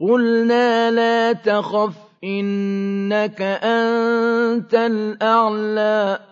قُلْنَا لَا تَخَفْ إِنَّكَ أَنتَ الْأَعْلَىٰ.